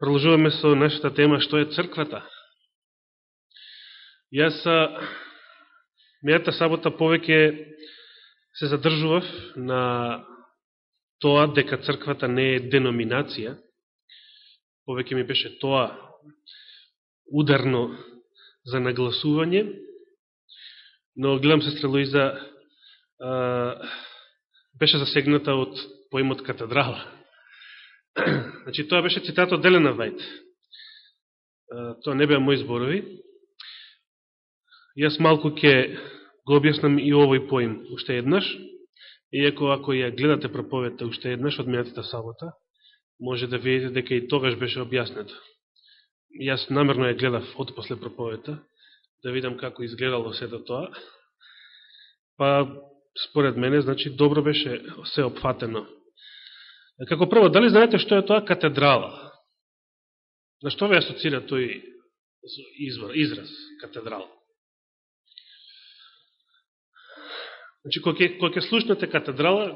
Продолжуваме со нашата тема што е црквата. Јас мејата сабота повеќе се задржував на тоа дека црквата не е деноминација. Повеќе ми беше тоа ударно за нагласување, но гледам се Луиза беше засегната од поимот катедрала. значи, тоа беше цитат од Делена Вајд. Тоа не беа мои зборови. Јас малку ќе го објаснам и овој поим уште еднаш, иако ако ја гледате проповедта уште еднаш од минатата сабота, може да видите дека и тогаш беше објаснето. Јас намерно ја гледав од после проповедта, да видам како изгледало сето тоа. Па, според мене, значи, добро беше се опфатено Како прво, дали знаете што е тоа катедрала? На што ве асоцира тој извор, израз, катедрала? Значи, кој ќе, ке слушнете катедрала,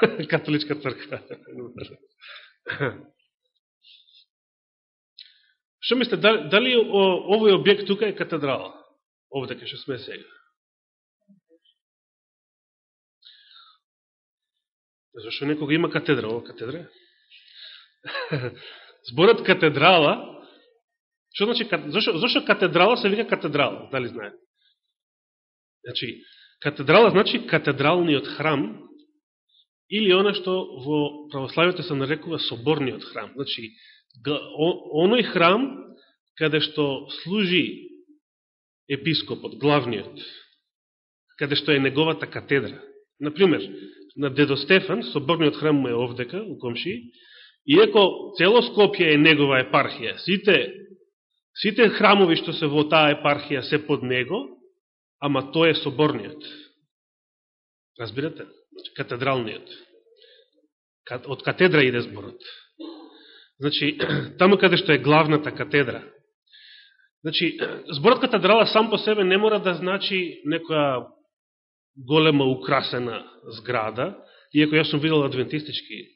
католичка црква. Што мислите, дали, дали овој објект тука е катедрала? Овде кај што сме сега. Зашто некога има катедра, ова катедра? Зборот катедрала, што значи, зашо, зашо катедрала се вика катедрала, дали знаете? Значи, катедрала значи катедралниот храм, или она што во православието се нарекува соборниот храм. Значи, оној храм каде што служи епископот, главниот, каде што е неговата катедра. Например, на дедо Стефан, соборниот храм му е овдека, у Комши, иако цело Скопје е негова епархија, сите, сите храмови што се во таа епархија се под него, ама тој е соборниот. Разбирате? Значи, катедралниот. Од катедра иде зборот. Значи, таму каде што е главната катедра. Значи, зборот катедрала сам по себе не мора да значи некоја голема украсена зграда, иако јас сум видел адвентистички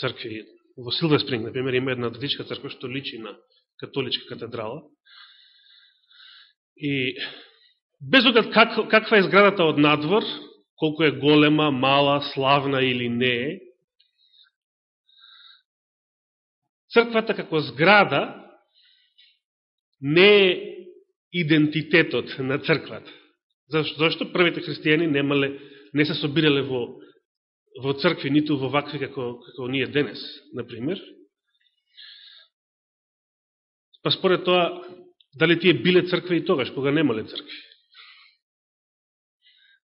цркви, во Силвеспринг, например, има една адвентистичка црква што личи на католичка катедрала. И без оглед как, каква е зградата од надвор, колку е голема, мала, славна или не е, црквата како зграда не е идентитетот на црквата. Зашто? Зашто првите христијани немале, не се собирале во, во цркви, ниту во вакви како, како ние денес, например. Па според тоа, дали тие биле цркви и тогаш, кога немале цркви?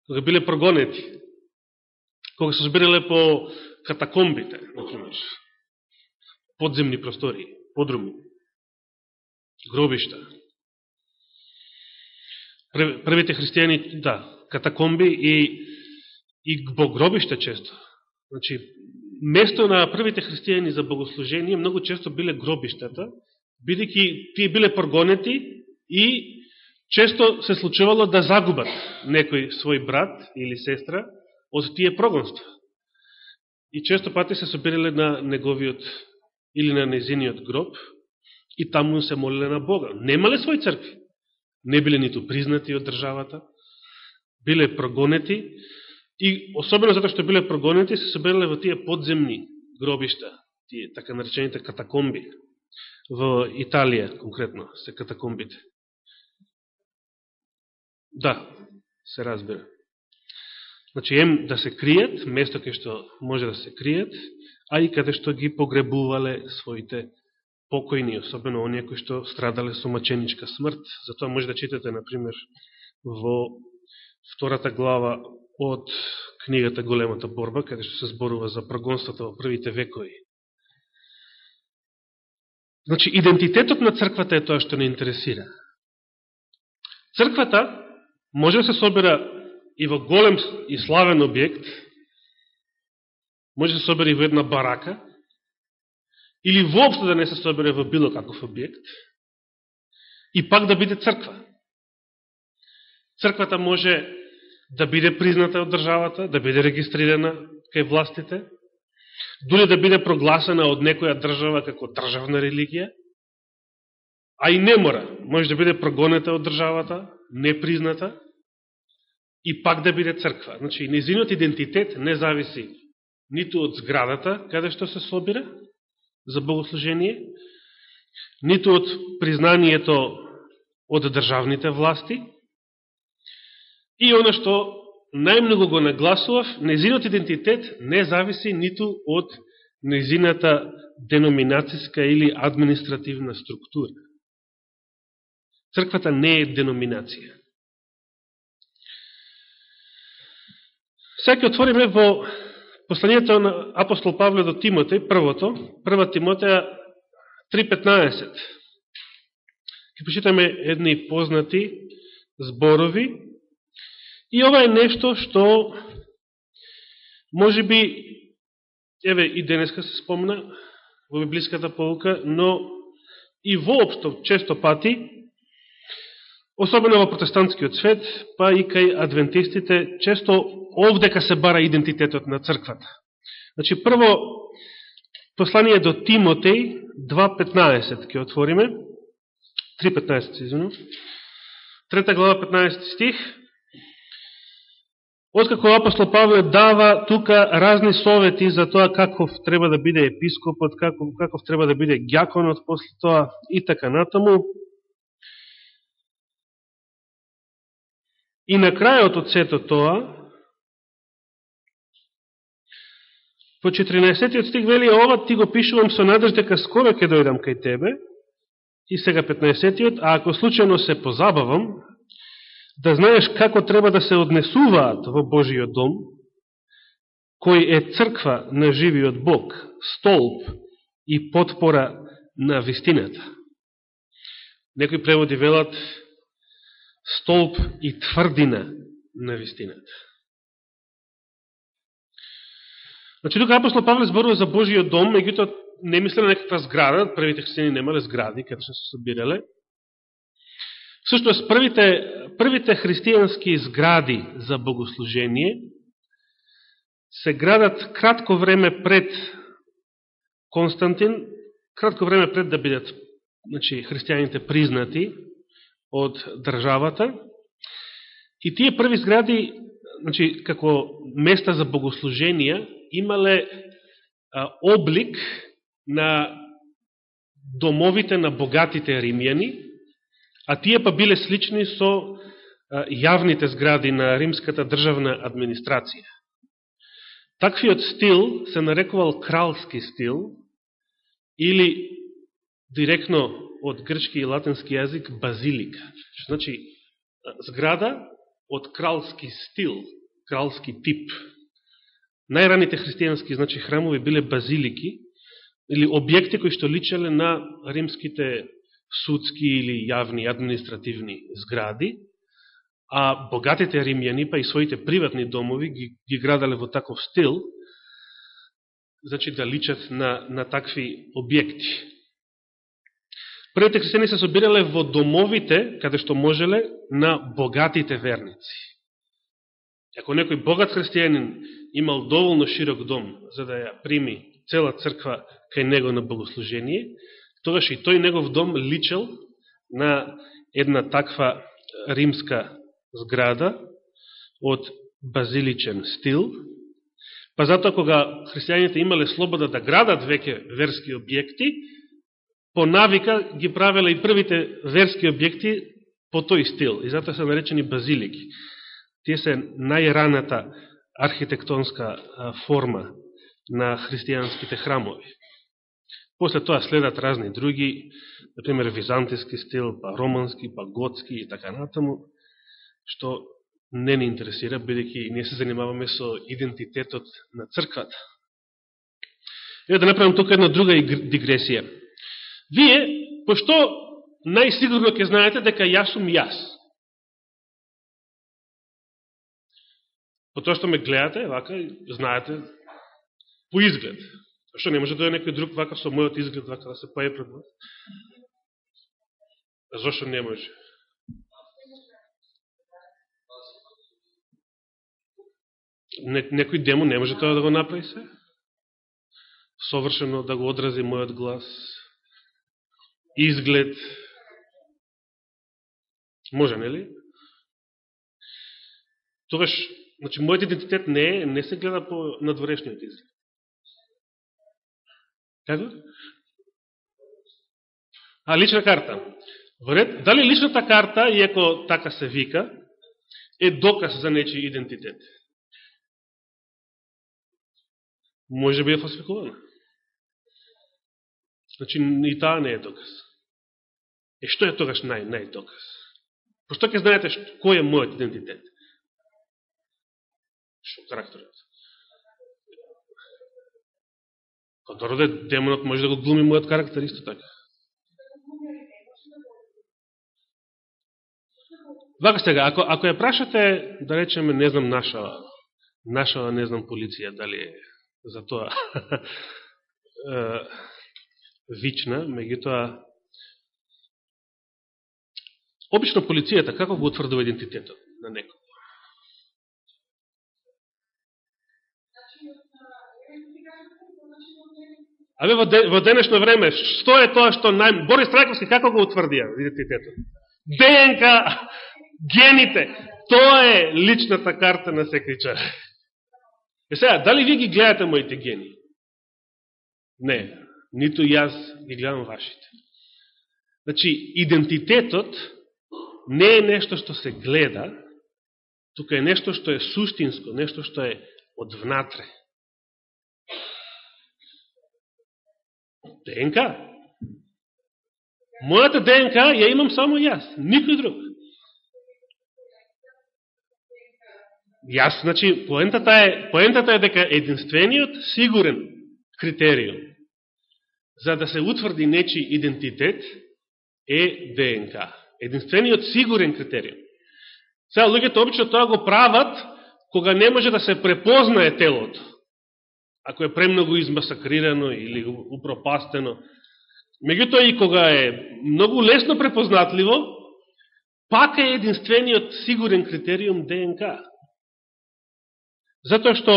Кога биле прогонети? Кога се собирале по катакомбите, например? Подземни простори, подруми, гробишта првите христијани, да, катакомби и, и богробиште често. Значи, место на првите христијани за богослужение многу често биле гробиштата, бидејќи тие биле прогонети и често се случувало да загубат некој свој брат или сестра од тие прогонства. И често пати се собирале на неговиот или на незиниот гроб и таму се молиле на Бога. Немале свој цркви не биле ниту признати од државата, биле прогонети и особено затоа што биле прогонети се соберале во тие подземни гробишта, тие така наречените катакомби. Во Италија конкретно се катакомбите. Да, се разбира. Значи, ем да се кријат, место кај што може да се кријат, а и каде што ги погребувале своите покојни, особено оние кои што страдале со маченичка смрт. Затоа може да читате, например, во втората глава од книгата Големата борба, каде што се зборува за прогонствата во првите векови. Значи, идентитетот на црквата е тоа што не интересира. Црквата може да се собира и во голем и славен објект, може да се собира и во една барака, или воопшто да не се собере во било каков објект, и пак да биде црква. Црквата може да биде призната од државата, да биде регистрирана кај властите, дури да биде прогласена од некоја држава како државна религија, а и не мора, може да биде прогонета од државата, непризната, и пак да биде црква. Значи, незинот идентитет не зависи ниту од зградата, каде што се собира за богослужение, ниту од признанието од државните власти, и оно што најмногу го нагласував, незинот идентитет не зависи ниту од незината деноминацијска или административна структура. Црквата не е деноминација. Сега да ќе отвориме во посланието на апостол Павле до Тимотеј, првото, прва Тимотеја 3.15. Ке почитаме едни познати зборови. И ова е нешто што може би, еве и денеска се спомна во библиската полука, но и воопшто често пати особено во протестантскиот свет, па и кај адвентистите, често овдека се бара идентитетот на црквата. Значи, прво, послание до Тимотеј 2.15 ќе отвориме, 3.15, извину, трета глава 15 стих, Откако апостол Павле дава тука разни совети за тоа каков треба да биде епископот, каков, каков треба да биде гјаконот после тоа и така натаму, И на крајот од сето тоа, по 14 стих вели, ова ти го пишувам со надеж дека скоро ќе дојдам кај тебе, и сега 15 а ако случайно се позабавам, да знаеш како треба да се однесуваат во Божиот дом, кој е црква на живиот Бог, столб и подпора на вистината. Некои преводи велат столб и тврдина на вистината. Значи, тука апостол Павле зборува за Божиот дом, меѓутоа не мисле на некаква зграда, првите христијани немале згради, каде што се собирале. Всушност, првите, првите христијански згради за богослужение се градат кратко време пред Константин, кратко време пред да бидат значи, христијаните признати од државата. И тие први згради, значи, како места за богослуженија, имале а, облик на домовите на богатите римјани, а тие па биле слични со а, јавните згради на римската државна администрација. Таквиот стил се нарекувал кралски стил или директно од грчки и латински јазик базилика. Значи, зграда од кралски стил, кралски тип. Најраните христијански значи, храмови биле базилики, или објекти кои што личеле на римските судски или јавни административни згради, а богатите римјани, па и своите приватни домови ги, ги градале во таков стил, значи да личат на, на такви објекти. Првите христијани се собирале во домовите, каде што можеле, на богатите верници. Ако некој богат христијанин имал доволно широк дом за да ја прими цела црква кај него на богослужение, тогаш и тој негов дом личел на една таква римска зграда од базиличен стил, па затоа кога христијаните имале слобода да градат веќе верски објекти, по навика ги правела и првите верски објекти по тој стил, и затоа се наречени базилики. Тие се најраната архитектонска форма на христијанските храмови. После тоа следат разни други, например, византиски стил, па романски, па готски и така натаму, што не ни интересира, бидеќи не се занимаваме со идентитетот на црквата. Ева да направам тука една друга дигресија. Вие, пошто најсигурно ќе знаете дека јас сум јас. По тоа што ме гледате, вака, знаете, по изглед. Што не може да е некој друг вака со мојот изглед, вака да се поје пред вас? Зошто не може? Не, некој демон не може тоа да го направи се? совршено да го одрази мојот глас, изглед. Може, нели? Тогаш, значи, мојот идентитет не, не се гледа по надворешниот изглед. Како? А, лична карта. Вред, дали личната карта, иако така се вика, е доказ за нечи идентитет? Може би е фалсификувана. Значи, и таа не е доказ. Е, што е тогаш нај, нај доказ? Пошто ќе знаете што, кој е мојот идентитет? Што карактерот? Кога да дороде демонот може да го глуми мојот карактер исто така. Вака сега, ако, ако ја прашате, да речеме, не знам, наша, наша, не знам, полиција, дали е за тоа вична, меѓутоа, обично полицијата како го утврдува идентитетот на некој? Абе, во, де, во денешно време, што е тоа што нај... Борис Трајковски како го утврдија идентитетот? ДНК, гените, тоа е личната карта на секричар. Е сега, дали ви ги гледате моите гени? Не, ниту јас ги гледам вашите. Значи, идентитетот не е нешто што се гледа, тука е нешто што е суштинско, нешто што е од внатре. ДНК. Мојата ДНК ја имам само јас, никој друг. Јас, значи, поентата е, поентата е дека единствениот сигурен критериум за да се утврди нечи идентитет е ДНК. Единствениот сигурен критериум. Сега, луѓето обично тоа го прават кога не може да се препознае телото. Ако е премногу измасакрирано или упропастено. Меѓутоа и кога е многу лесно препознатливо, пак е единствениот сигурен критериум ДНК. Затоа што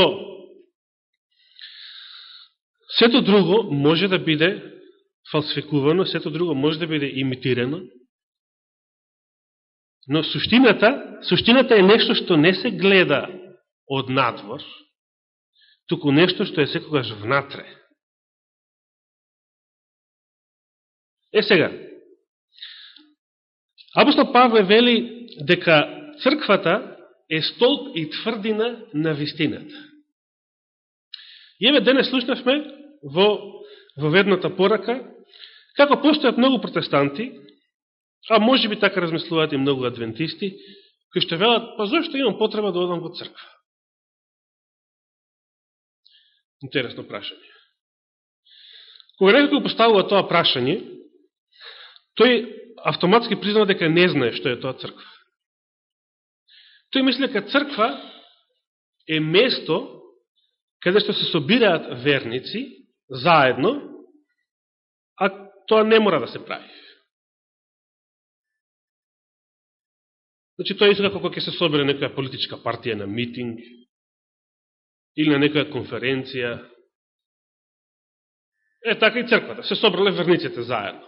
сето друго може да биде фалсификувано, сето друго може да биде имитирано, но суштината, суштината е нешто што не се гледа од надвор, туку нешто што е секогаш внатре. Е сега, Апостол Павле вели дека црквата е столб и тврдина на вистината. И еве денес слушнавме во, во ведната порака, како постојат многу протестанти, а може би така размислуваат и многу адвентисти, кои што велат, па зашто имам потреба да одам во црква? Интересно прашање. Кога некој поставува тоа прашање, тој автоматски признава дека не знае што е тоа црква. Тој мисли дека црква е место каде што се собираат верници заедно, а тоа не мора да се прави. Значи, тоа е како ќе се собере некоја политичка партија на митинг или на некоја конференција. Е, така и црквата. Се собрале верниците заедно.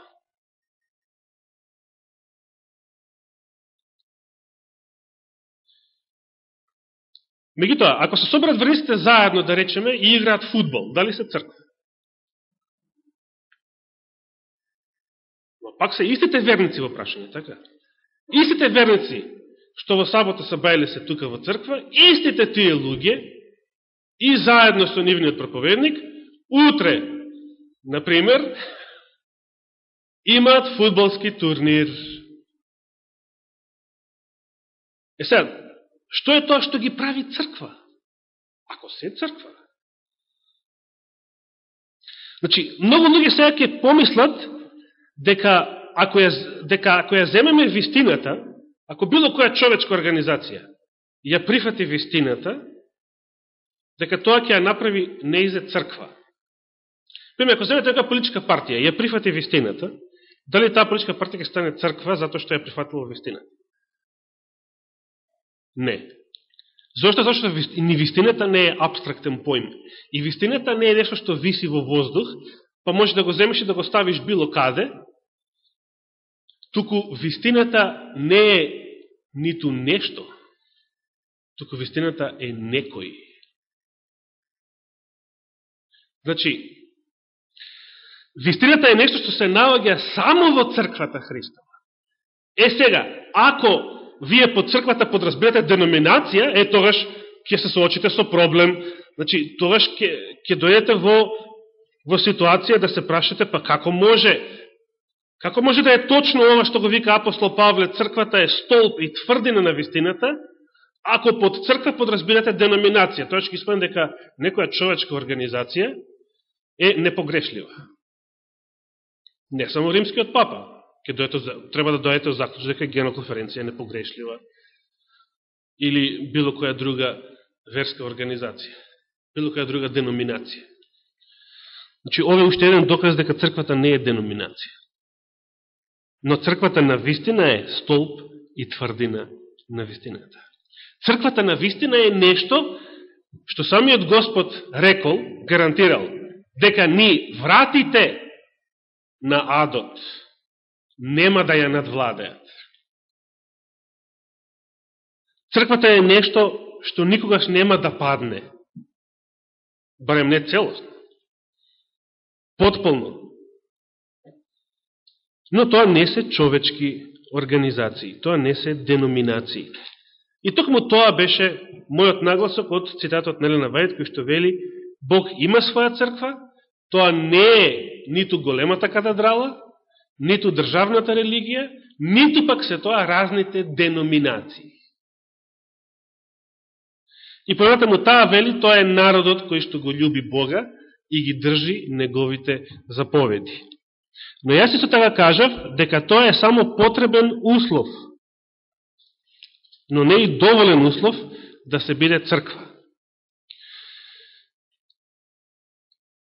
Мегутоа, ако се соберат верниците заедно, да речеме, и играат фудбал, дали се црква? Но пак се истите верници во прашање, така? Истите верници, што во сабота са бајле се тука во црква, истите тие луѓе, и заедно со нивниот проповедник, утре, например, имаат фудбалски турнир. Е сега, Што е тоа што ги прави црква? Ако се црква. Значи, многу луѓе сега ќе помислат дека ако ја, дека ако ја земеме вистината, ако било која човечка организација ја прифати вистината, дека тоа ќе ја направи неизе црква. Пример, ако земете некоја политичка партија ја прифати вистината, дали таа политичка партија ќе стане црква затоа што ја прифатила вистината? Не. Зошто? Зошто? ни вистината не е абстрактен поим. И вистината не е нешто што виси во воздух, па може да го земеш и да го ставиш било каде, туку вистината не е ниту нешто, туку вистината е некој. Значи, вистината е нешто што се наоѓа само во црквата Христова. Е сега, ако вие под црквата подразбирате деноминација, е тогаш ќе се соочите со проблем, значи тогаш ќе, ќе дојдете во, во ситуација да се прашате, па како може, како може да е точно ова што го вика апостол Павле, црквата е столб и тврдина на вистината, ако под црква подразбирате деноминација, тоа ќе испадне дека некоја човечка организација е непогрешлива. Не само римскиот папа, ќе дојдете, треба да дојдете во заклучок дека геноконференција е непогрешлива, или било која друга верска организација, било која друга деноминација. Значи, ова е уште еден доказ дека црквата не е деноминација. Но црквата на вистина е столб и тврдина на вистината. Црквата на вистина е нешто што самиот Господ рекол, гарантирал, дека ни вратите на адот, нема да ја надвладеат. Црквата е нешто што никогаш нема да падне, барем не целосно, потполно. Но тоа не се човечки организации, тоа не се деноминации. И токму тоа беше мојот нагласок од цитатот на Елена Вајд, кој што вели Бог има своја црква, тоа не е ниту големата катедрала, ниту државната религија, ниту пак се тоа разните деноминации. И понатаму таа вели, тоа е народот кој што го љуби Бога и ги држи неговите заповеди. Но јас исто така кажав дека тоа е само потребен услов, но не и доволен услов да се биде црква.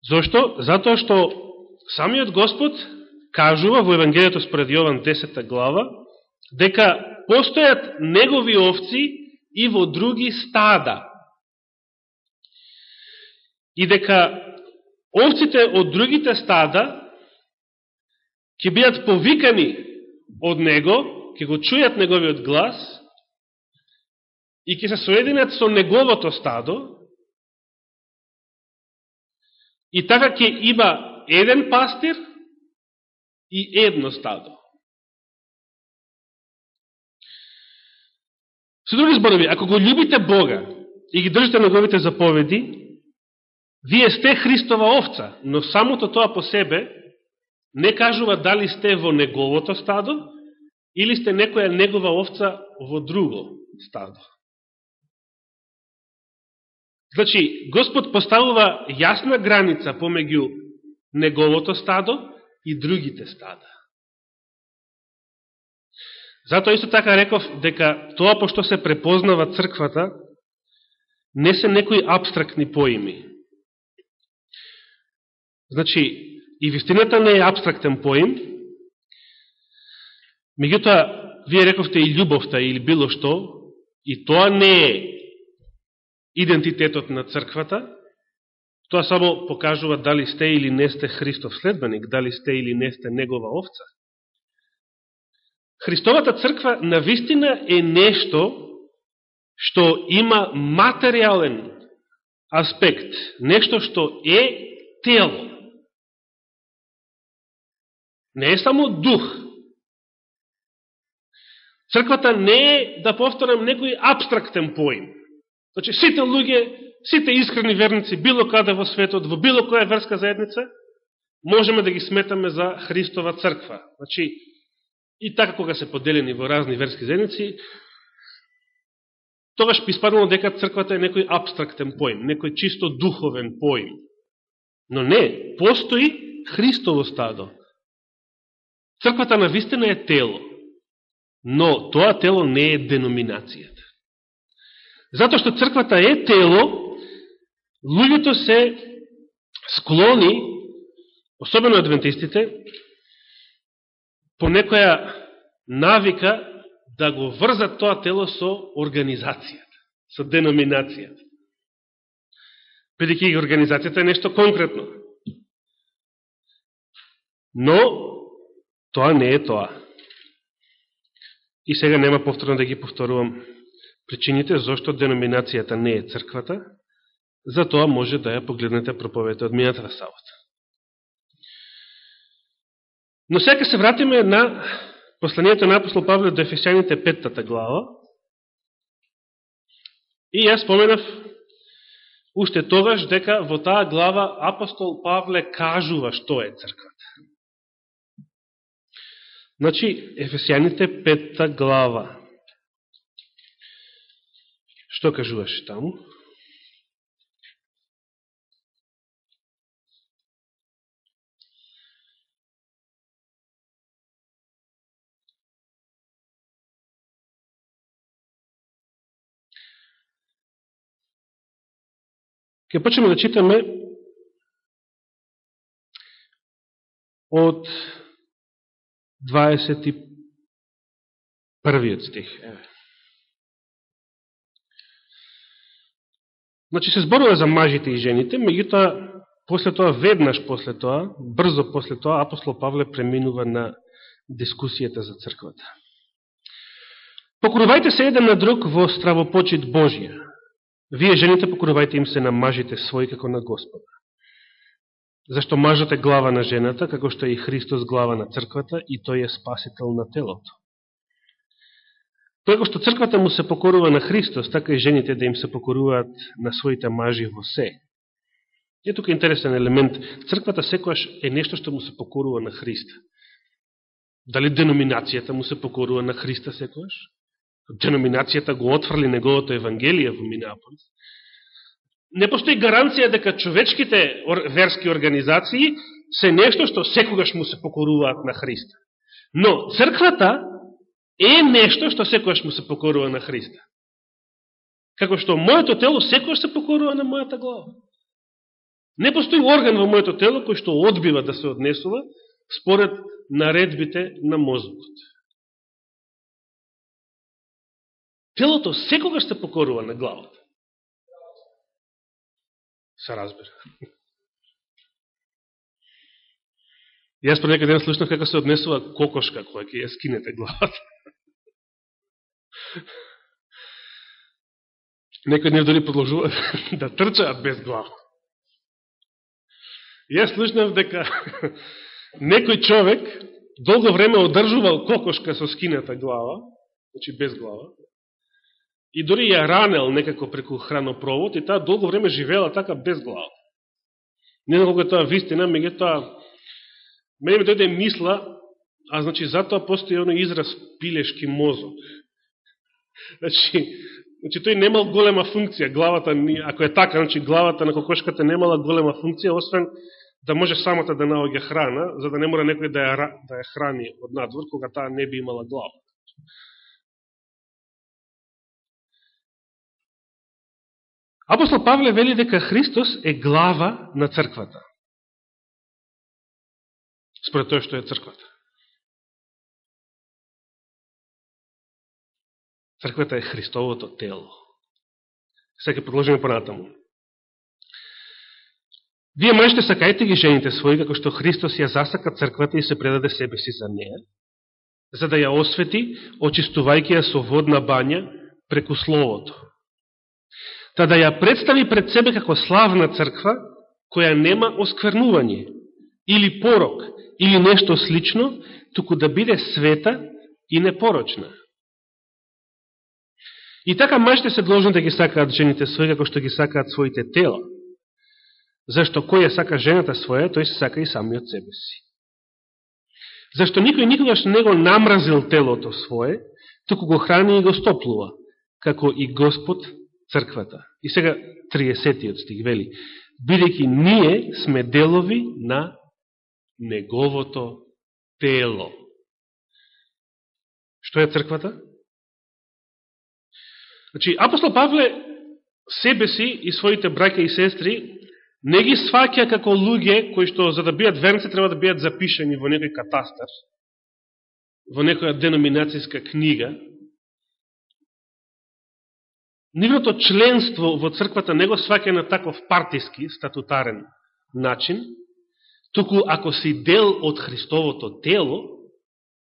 Зошто? Затоа што самиот Господ кажува во Евангелието според Јован 10 глава, дека постојат негови овци и во други стада. И дека овците од другите стада ќе бидат повикани од него, ќе го чујат неговиот глас и ќе се соединат со неговото стадо и така ќе има еден пастир и едно стадо. Со други зборови, ако го љубите Бога и ги држите неговите заповеди, вие сте Христова овца, но самото тоа по себе не кажува дали сте во неговото стадо или сте некоја негова овца во друго стадо. Значи, Господ поставува јасна граница помеѓу неговото стадо и другите стада. Затоа исто така реков дека тоа пошто се препознава црквата, не се некои абстрактни поими. Значи, и вистината не е абстрактен поим, меѓутоа, вие рековте и љубовта или било што, и тоа не е идентитетот на црквата, Тоа само покажува дали сте или не сте Христов следбеник, дали сте или не сте Негова овца. Христовата црква на вистина е нешто што има материален аспект, нешто што е тело. Не е само дух. Црквата не е, да повторам, некој абстрактен поим. Значи, сите луѓе сите искрени верници, било каде во светот, во било која верска заедница, можеме да ги сметаме за Христова црква. Значи, и така кога се поделени во разни верски заедници, тогаш би спаднало дека црквата е некој абстрактен поим, некој чисто духовен поим. Но не, постои Христово стадо. Црквата на вистина е тело, но тоа тело не е деноминацијата. Затоа што црквата е тело, луѓето се склони, особено адвентистите, по некоја навика да го врзат тоа тело со организацијата. со деноминацијата. Бидеќи организацијата е нешто конкретно. Но, тоа не е тоа. И сега нема повторно да ги повторувам причините зашто деноминацијата не е црквата, за тоа може да ја погледнете проповета од минатата сабота. Но сега се вратиме на посланието на апостол Павле до Ефесијаните петтата глава. И јас споменав уште тогаш дека во таа глава апостол Павле кажува што е црква. Значи, Ефесијаните петта глава. Што кажуваше таму? Ке почнеме да читаме од 21 стих. Значи се зборува за мажите и жените, меѓутоа после тоа, веднаш после тоа, брзо после тоа, апостол Павле преминува на дискусијата за црквата. Покорувајте се еден на друг во стравопочит Божија. Вие жените покорувајте им се на мажите своји како на Господа. Зашто мажот е глава на жената, како што е и Христос глава на црквата и тој е спасител на телото. Тоа што црквата му се покорува на Христос, така и жените да им се покоруваат на своите мажи во се. Е тука интересен елемент. Црквата секојаш е нешто што му се покорува на Христа. Дали деноминацијата му се покорува на Христа секојаш? деноминацијата го отфрли неговото Евангелие во Минеаполис, не постои гаранција дека човечките верски организации се нешто што секогаш му се покоруваат на Христа. Но црквата е нешто што секогаш му се покорува на Христа. Како што моето тело секогаш се покорува на мојата глава. Не постои орган во моето тело кој што одбива да се однесува според наредбите на мозокот. Телото секогаш се покорува на главата. Се разбира. Јас по некој ден слушнав како се однесува кокошка која ќе ја скинете главата. Некој ден дори продолжува да трчаат без глава. Јас слушнав дека некој човек долго време одржувал кокошка со скината глава, значи без глава, и дори ја ранел некако преку хранопровод и таа долго време живела така без глава. Не знам колко е тоа вистина, меѓу тоа мене ми дојде мисла, а значи затоа постои оној израз пилешки мозок. Значи, значи тој немал голема функција, главата, ако е така, значи главата на кокошката немала голема функција, освен да може самата да наоѓа храна, за да не мора некој да ја, да ја храни од надвор, кога таа не би имала глава. Апостол Павле вели дека Христос е глава на црквата. Според тоа што е црквата. Црквата е Христовото тело. Сега продолжиме понатаму. Вие можете сакајте ги жените своји, како што Христос ја засака црквата и се предаде себе си за неја, за да ја освети, очистувајќи ја со водна бања преку Словото та да ја представи пред себе како славна црква, која нема осквернување, или порок, или нешто слично, туку да биде света и непорочна. И така мажите се должни да ги сакаат жените своји, како што ги сакаат своите тела. Зашто кој ја сака жената своја, тој се сака и самиот себе си. Зашто никој никогаш не го намразил телото свое, туку го храни и го стоплува, како и Господ црквата. И сега 30 стих вели, бидејќи ние сме делови на неговото тело. Што е црквата? Значи, апостол Павле себе си и своите браќа и сестри не ги сваќа како луѓе кои што за да бидат верници треба да бидат запишени во некој катастар, во некоја деноминацијска книга, нивното членство во црквата не го сваќа на таков партиски, статутарен начин, туку ако си дел од Христовото тело,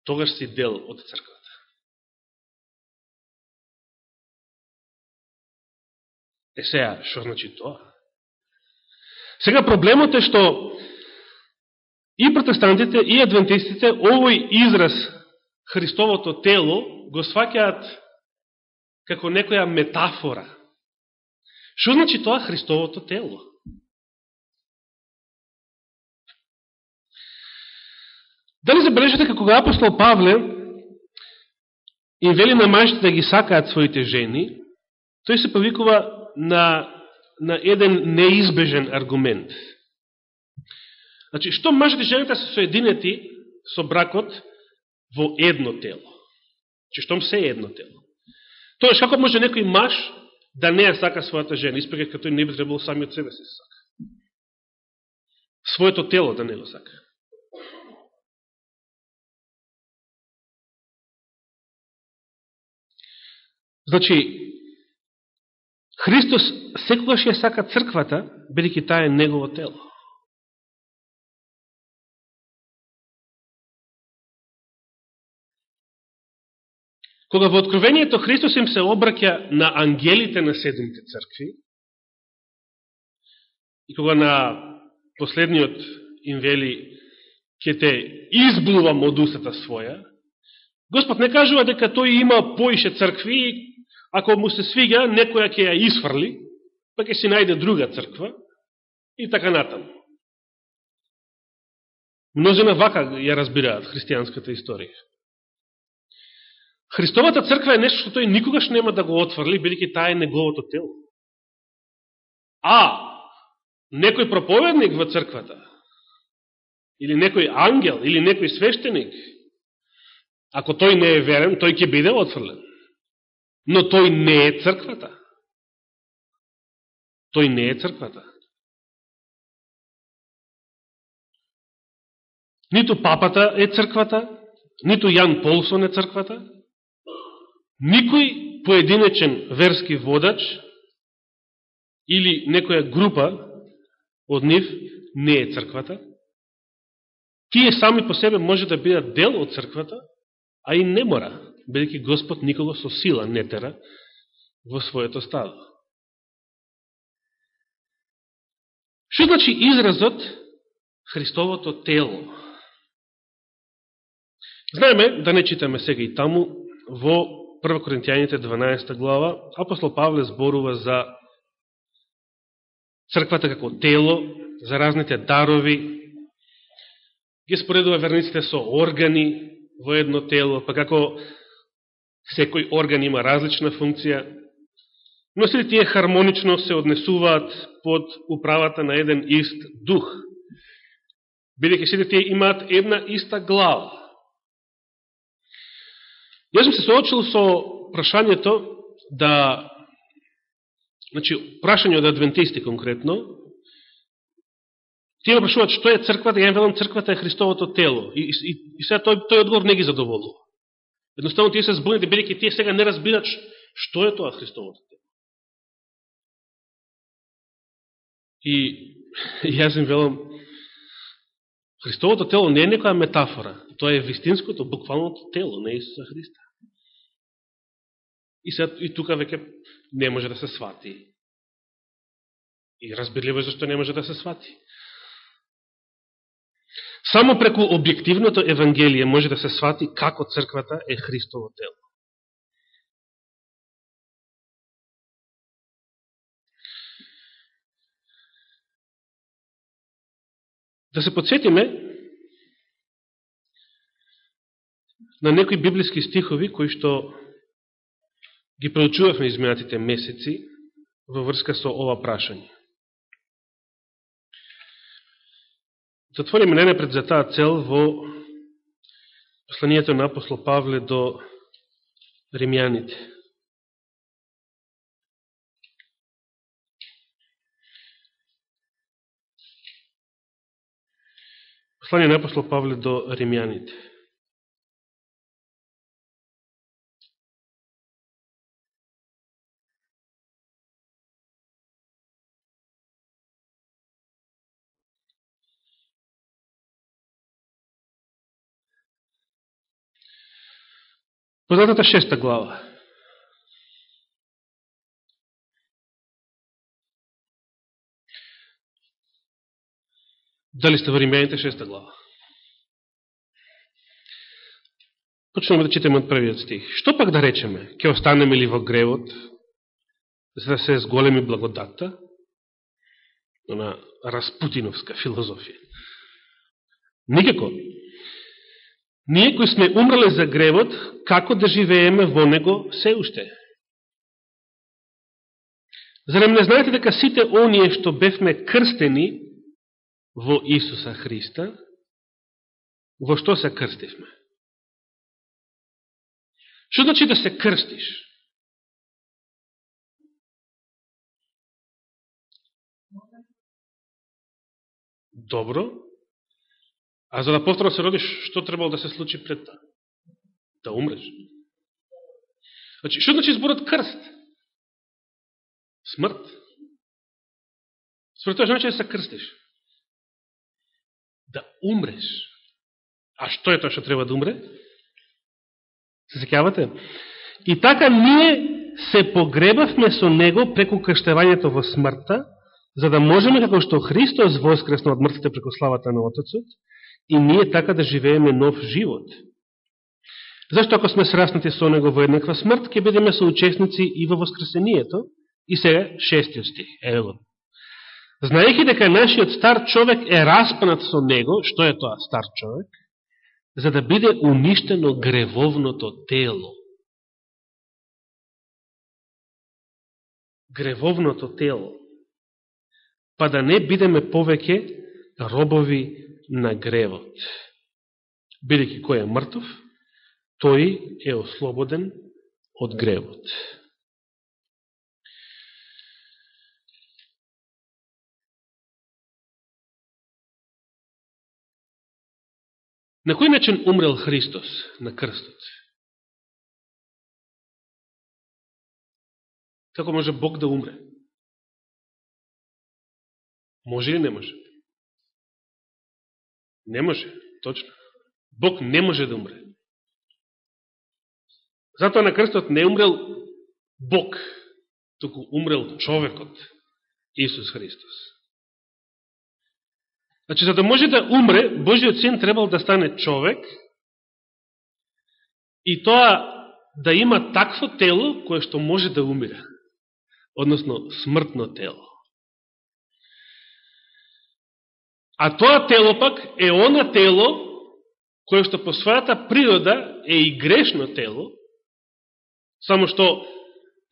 тогаш си дел од црквата. Е сега, што значи тоа? Сега проблемот е што и протестантите, и адвентистите овој израз Христовото тело го сваќаат како некоја метафора. Што значи тоа Христовото тело? Дали забележате како апостол Павле им вели на мајшите да ги сакаат своите жени, тој се повикува на, на еден неизбежен аргумент. Значи, што мажите и жените се соединети со бракот во едно тело? Че штом се едно тело? Тоа како може некој маж да не ја сака својата жена, испреќа като не би требало самиот себе да се сака. Своето тело да не го сака. Значи, Христос секогаш ја сака црквата, бидеќи таа е негово тело. Кога во Откровението Христос им се обраќа на ангелите на седмите цркви, и кога на последниот им вели ќе те изблувам од устата своја, Господ не кажува дека тој има поише цркви ако му се свига, некоја ќе ја изфрли, па ќе си најде друга црква и така натаму. Мнозина вака ја разбираат христијанската историја. Христовата црква е нешто што тој никогаш нема да го отврли, бидеќи таа е неговото тело. А, некој проповедник во црквата, или некој ангел, или некој свештеник, ако тој не е верен, тој ќе биде отфрлен. Но тој не е црквата. Тој не е црквата. Ниту папата е црквата, ниту Јан Полсон е црквата, никој поединечен верски водач или некоја група од нив не е црквата. Тие сами по себе може да бидат дел од црквата, а и не мора бидеќи Господ никого со сила не тера во своето стадо. Што значи изразот Христовото тело? Знаеме, да не читаме сега и таму, во 1 Коринтијаните 12 глава, апостол Павле зборува за црквата како тело, за разните дарови, ги споредува верниците со органи во едно тело, па како секој орган има различна функција, но сите тие хармонично се однесуваат под управата на еден ист дух, бидеќи сите тие имаат една иста глава. Јас сум се соочил со прашањето да значи прашање од адвентисти конкретно тие прашуваат што е црквата, ја велам црквата е Христовото тело и, и, и сега тој, тој одговор не ги задоволува. Едноставно тие се збуните, бидеќи тие сега не разбираат што е тоа Христовото тело. И јас им велам, Христовото тело не е некоја метафора, тоа е вистинското, буквалното тело на Исуса Христа. И, сега, и тука веќе не може да се свати. И разбирливо е зашто не може да се свати. Само преку објективното Евангелие може да се свати како црквата е Христово тело. Да се подсетиме на некои библиски стихови кои што ги проучувавме изминатите месеци во врска со ова прашање. Затвориме не напред за таа цел во посланието на апостол Павле до римјаните. Послание на апостол Павле до римјаните. Познатата шеста глава. Дали сте во Римјаните шеста глава? Почнеме да читаме од првиот стих. Што пак да речеме? Ке останеме ли во гревот, за да се зголеми благодатта? На распутиновска филозофија. Никако. Ние кои сме умреле за гревот, како да живееме во него се уште? Зарем не знаете дека сите оние што бевме крстени во Исуса Христа, во што се крстивме? Што значи да се крстиш? Добро. А за да повторно се родиш, што требало да се случи пред та? Да умреш. Значи, што значи зборот крст? Смрт. Според значи да се крстиш. Да умреш. А што е тоа што треба да умре? Се секјавате? И така ние се погребавме со него преку крштевањето во смртта, за да можеме, како што Христос воскресна од мртвите преку славата на Отецот, и ние така да живееме нов живот. Зашто ако сме сраснати со него во еднаква смрт, ќе бидеме соучесници и во воскресението, и сега шестиот стих, еве го. Знаејќи дека нашиот стар човек е распанат со него, што е тоа стар човек? За да биде уништено гревовното тело. Гревовното тело. Па да не бидеме повеќе робови на гревот. Бидеќи кој е мртов, тој е ослободен од гревот. На кој начин умрел Христос на крстот? Како може Бог да умре? Може или не може? Не може, точно. Бог не може да умре. Затоа на крстот не умрел Бог, туку умрел човекот, Исус Христос. Значи, за да може да умре, Божиот син требал да стане човек и тоа да има такво тело кое што може да умира. Односно, смртно тело. А тоа тело пак е она тело кое што по својата природа е и грешно тело, само што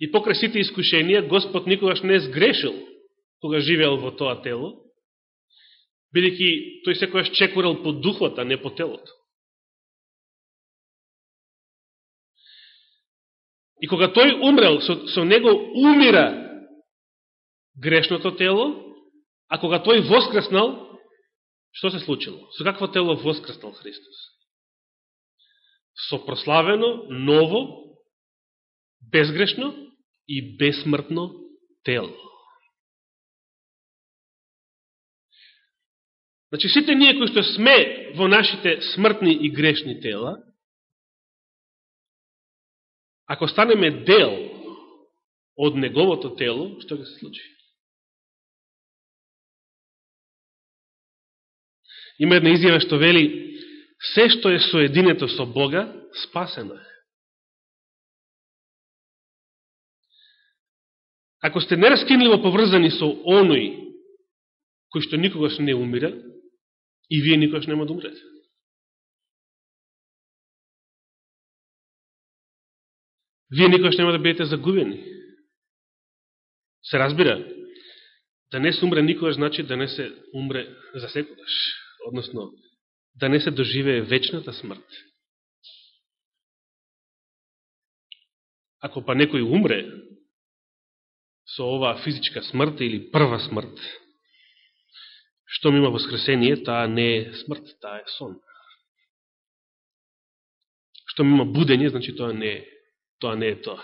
и покрај сите искушенија Господ никогаш не е сгрешил кога живеел во тоа тело, бидеќи тој секојаш чекурал по духот, а не по телото. И кога тој умрел, со, со него умира грешното тело, а кога тој воскреснал, што се случило? Со какво тело воскреснал Христос? Со прославено, ново, безгрешно и безсмртно тело. Значи, сите ние кои што сме во нашите смртни и грешни тела, ако станеме дел од неговото тело, што ќе се случи? Има една изјава што вели, се што е соединето со Бога, спасено е. Ако сте нераскинливо поврзани со оној кој што никогаш не умира, И вие никош нема да умрете. Вие никош нема да бидете загубени. Се разбира, да не се умре никогаш значи да не се умре за секогаш. Односно, да не се доживее вечната смрт. Ако па некој умре со оваа физичка смрт или прва смрт, што има воскресение, таа не е смрт, таа е сон. Што има будење, значи тоа не е, тоа не е тоа.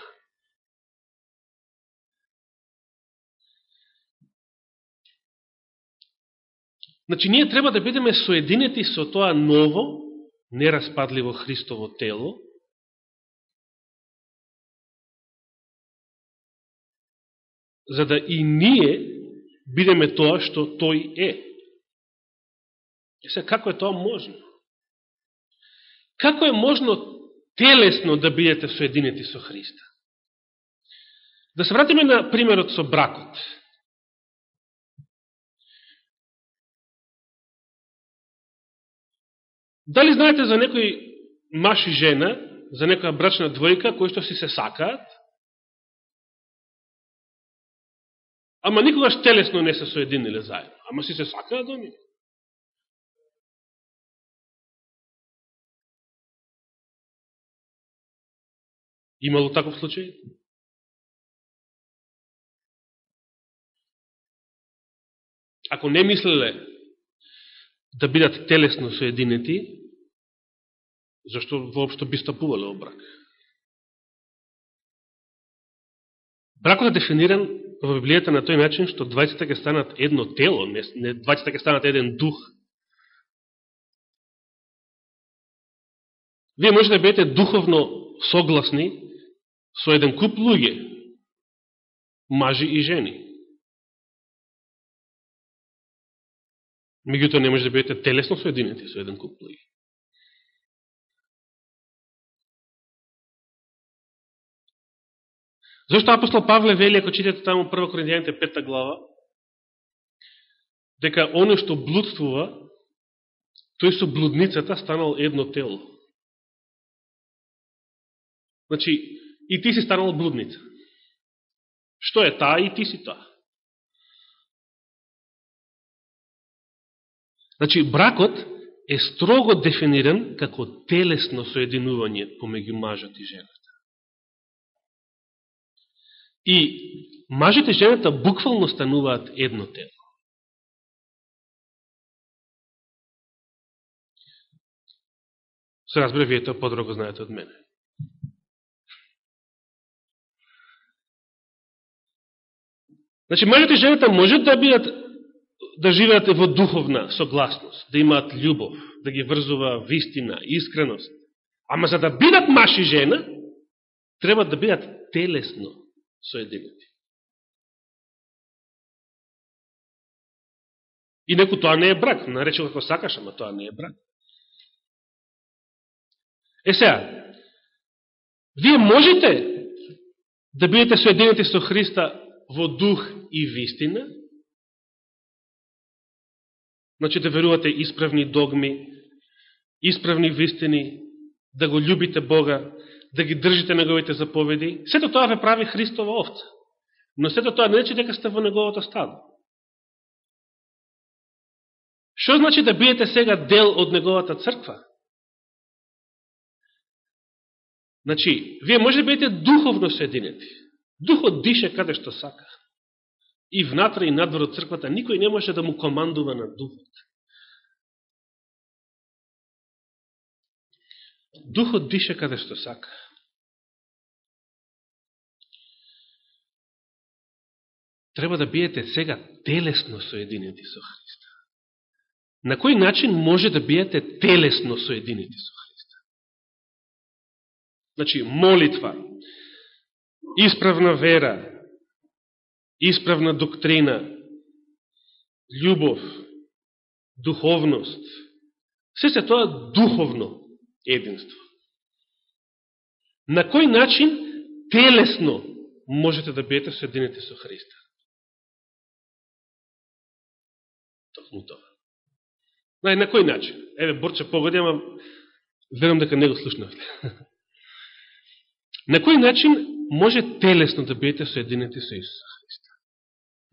Значи, ние треба да бидеме соединети со тоа ново, нераспадливо Христово тело, за да и ние бидеме тоа што тој е. И се, како е тоа можно? Како е можно телесно да бидете соединети со Христа? Да се вратиме на примерот со бракот. Дали знаете за некој маш и жена, за некоја брачна двојка, кои што си се сакаат, ама никогаш телесно не се соединиле заедно, ама си се сакаат до нив. Имало таков случај? Ако не мислеле да бидат телесно соединети, зашто воопшто би стапувале о брак? Бракот е дефиниран во Библијата на тој начин што двајцата ќе станат едно тело, не, не двајцата ќе станат еден дух. Вие можете да бидете духовно согласни со еден куп луѓе, мажи и жени. Меѓуто не може да бидете телесно соединети со еден куп луѓе. Зошто апостол Павле вели, ако читате таму 1 Коринјаните 5 глава, дека оно што блудствува, тој со блудницата станал едно тело. Значи, и ти си станал блудница. Што е таа и ти си таа. Значи, бракот е строго дефиниран како телесно соединување помеѓу мажот и жената. И мажот и жената буквално стануваат едно тело. Се разбира, вие тоа подруго знаете од мене. Значи, мажот и жената можат да бидат да живеат во духовна согласност, да имаат љубов, да ги врзува вистина, искреност. Ама за да бидат маж и жена, треба да бидат телесно соединети. И неко тоа не е брак, Наречува како сакаш, ама тоа не е брак. Е сега, вие можете да бидете соединети со Христа во дух и вистина, значи да верувате исправни догми, исправни вистини, да го љубите Бога, да ги држите неговите заповеди, сето тоа ве прави Христова овца. Но сето тоа не рече дека сте во неговото стадо. Што значи да биете сега дел од неговата црква? Значи, вие може да бидете духовно соединети. Духот дише каде што сака. И внатре и надвор од црквата никој не може да му командува на духот. Духот дише каде што сака. Треба да биете сега телесно соединети со Христа. На кој начин може да биете телесно соединети со Христа? Значи, молитва, исправна вера, исправна доктрина, љубов, духовност, се се тоа духовно единство. На кој начин телесно можете да бидете соединети со Христа? Токму тоа. На, на кој начин? Еве, Борче погоди, ама верам дека не го слушнавте. на кој начин може телесно да бидете соединети со Исуса Христа.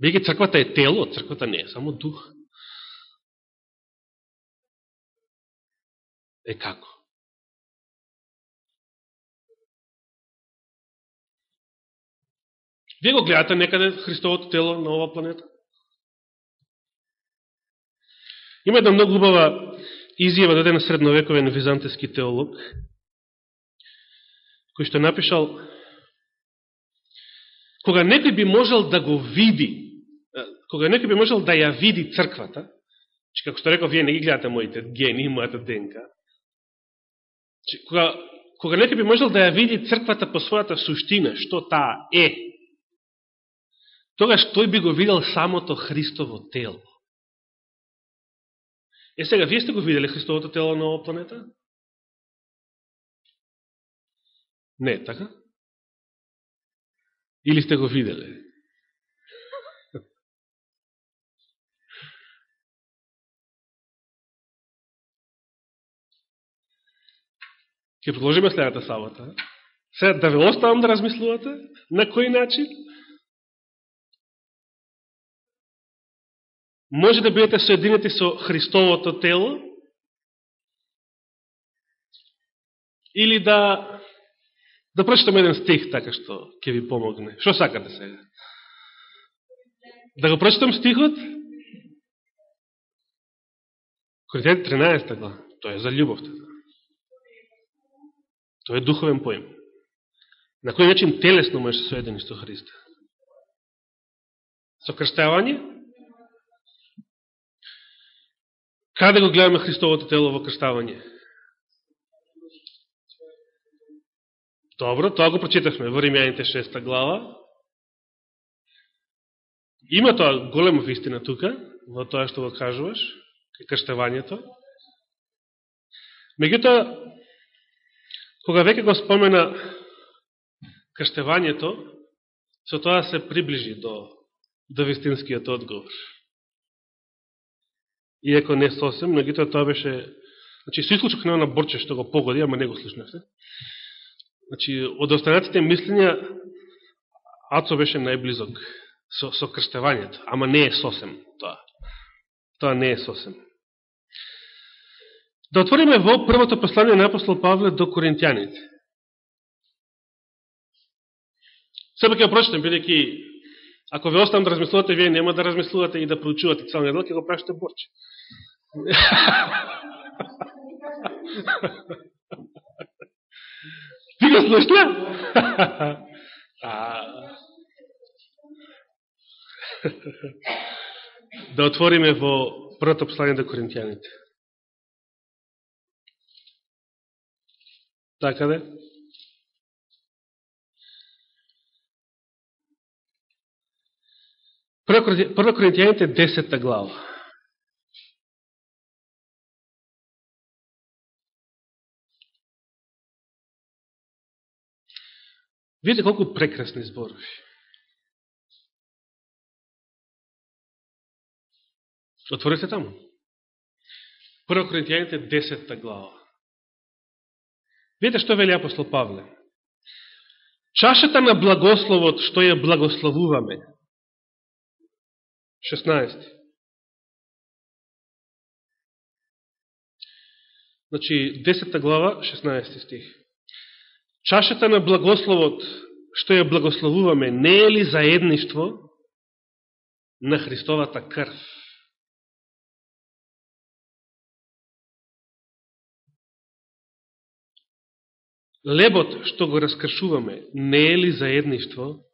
Беги црквата е тело, црквата не е само дух. Е како? Вие го гледате некаде Христовото тело на ова планета? Има една многу убава изјава дадена на средновековен византијски теолог, кој што напишал кога некој би можел да го види, кога некој би можел да ја види црквата, че како што реков, вие не ги гледате моите гени, мојата денка, че, кога, кога некој би можел да ја види црквата по својата суштина, што таа е, тогаш тој би го видел самото Христово тело. Е сега, вие сте го видели Христовото тело на оваа планета? Не, така? Или сте го виделе? Ке продолжиме следната сабота. Сега да ве оставам да размислувате на кој начин може да бидете соединети со Христовото тело или да да прочитам еден стих така што ќе ви помогне. Што сакате сега? Да го прочитам стихот? Коринтијаните 13 глава. Тоа е за љубовта. Тоа е духовен поим. На кој начин телесно може да се соедини со Христа? Со крштавање? Каде го гледаме Христовото тело во крштавање? Добро, тоа го прочитавме во Римјаните 6 глава. Има тоа голема вистина тука, во тоа што го кажуваш, кај крштавањето. Меѓутоа, Кога веќе го спомена крштевањето, со тоа се приближи до, до вистинскиот одговор. Иако не сосем, меѓутоа тоа беше... Значи, се исклучок на борче што го погоди, ама не го слушнавте. Значи, од останатите мислења, Ацо беше најблизок со, со крстевањето, ама не е сосем тоа. Тоа не е сосем. Да отвориме во првото послание на апостол Павле до Коринтијаните. Себе ќе прочитам, бидејќи ако ве оставам да размислувате, вие нема да размислувате и да проучувате цел недел, ќе го прашите борче. Ти го слушна? да отвориме во првото послание до Коринтијаните. Така да? Прво Коринтијаните 10 глава. Видите колку прекрасни зборови. Отворите таму. Прво Коринтијаните 10 глава. Видите што вели апостол Павле. Чашата на благословот што ја благословуваме. 16. Значи, 10 глава, 16 стих. Чашата на благословот што ја благословуваме не е ли заедништво на Христовата крв? Лебот што го раскршуваме не е ли заедништво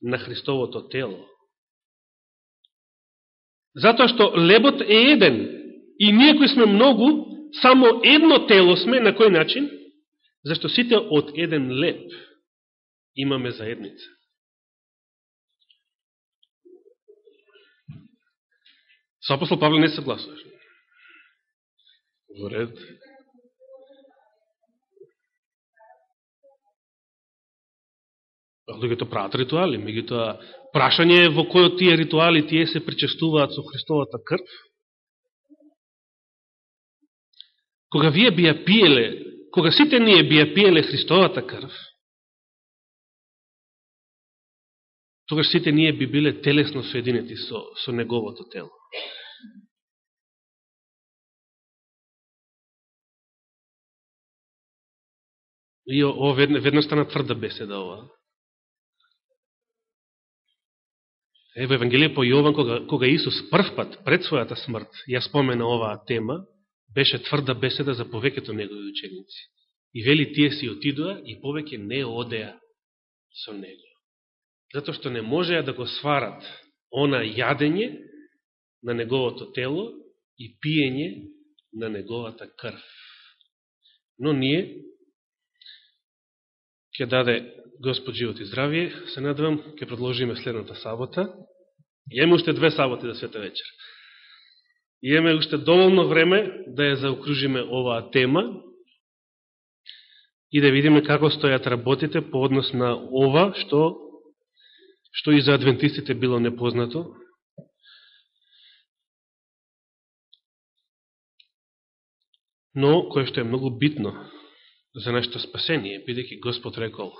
на Христовото тело? Затоа што лебот е еден и ние кои сме многу, само едно тело сме, на кој начин? Зашто сите од еден леб имаме заедница. Со апостол Павле не се гласуваш. Во ред. луѓето прават ритуали, меѓутоа прашање е во кој од тие ритуали тие се причестуваат со Христовата крв. Кога вие бија пиеле, кога сите ние бија пиеле Христовата крв, тогаш сите ние би биле телесно соединети со, со Неговото тело. И ово веднаш стана тврда беседа ова. Ево Евангелие по Јован, кога, кога Исус првпат пред својата смрт ја спомена оваа тема, беше тврда беседа за повеќето негови ученици. И вели тие си отидоа и повеќе не одеа со него. Затоа што не можеа да го сварат она јадење на неговото тело и пиење на неговата крв. Но ние ќе даде Господ живот и здравие, се надвам, ќе продолжиме следната сабота. Имаме уште две саботи за света вечер. Имаме уште доволно време да ја заокружиме оваа тема и да видиме како стојат работите по однос на ова, што, што и за адвентистите било непознато. Но, кое што е многу битно за нашето спасение, бидеќи Господ рекол,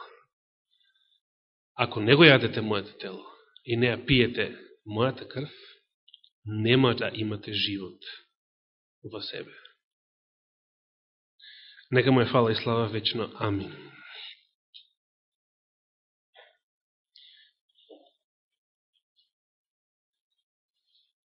ако не го јадете моето тело и не ја пиете мојата крв, нема да имате живот во себе. Нека му е фала и слава вечно. Амин.